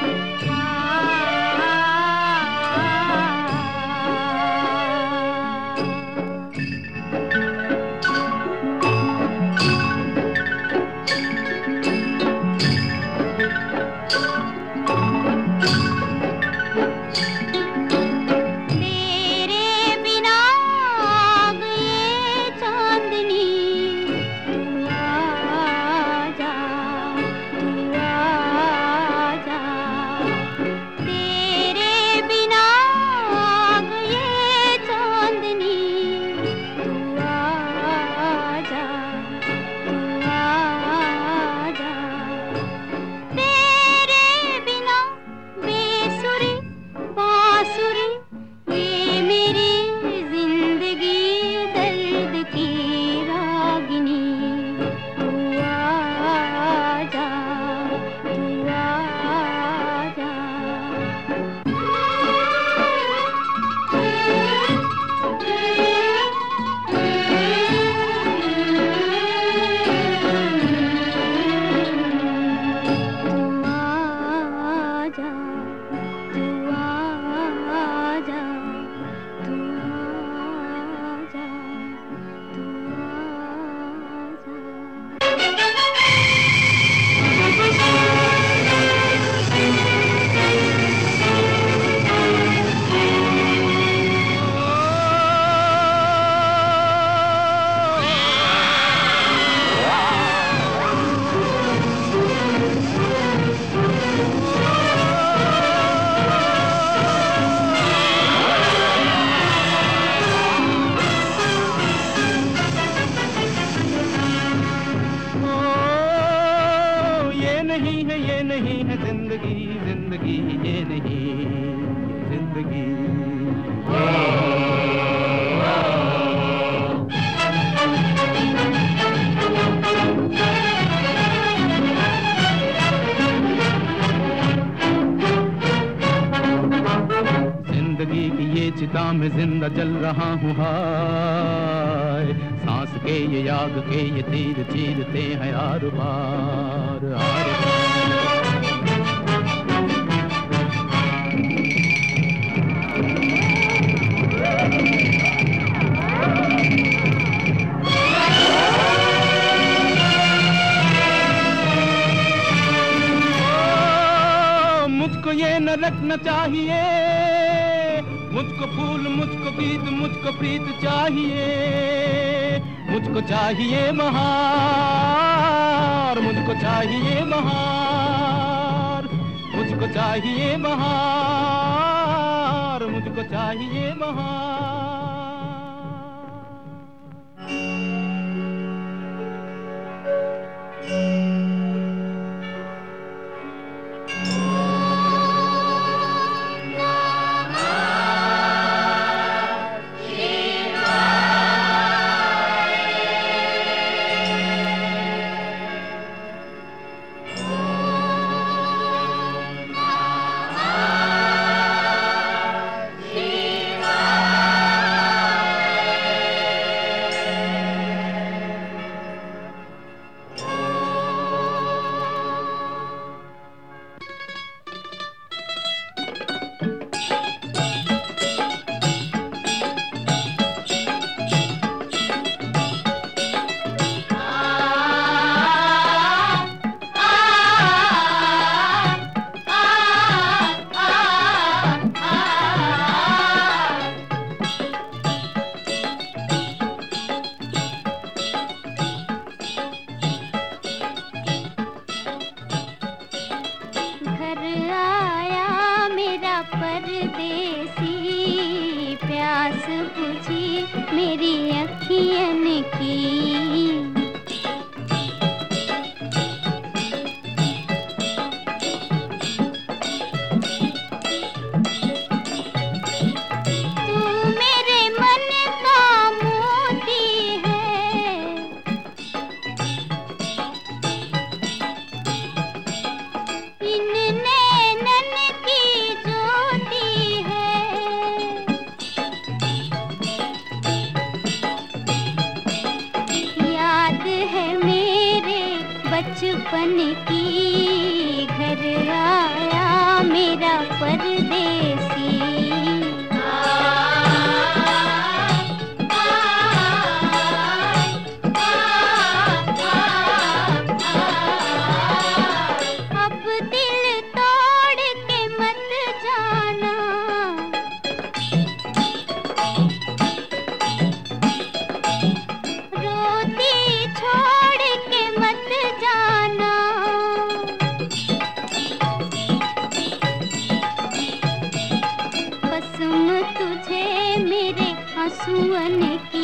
Bye. चिता में ज़िंदा जल रहा हूँ, हाय। सांस के ये याग के ये तीर चीरते हैं आर बार आर मुझको ये न रखना चाहिए। मुझको फूल, मुझको गीत, मुझको प्रीत चाहिए, मुझको चाहिए महार मुझको चाहिए महार मुझको चाहिए महार मुझको चाहिए बहार। परदेसी प्यास बुझी मेरी अखियन की। बचपन की घर आया मेरा परदे आंसू अनेक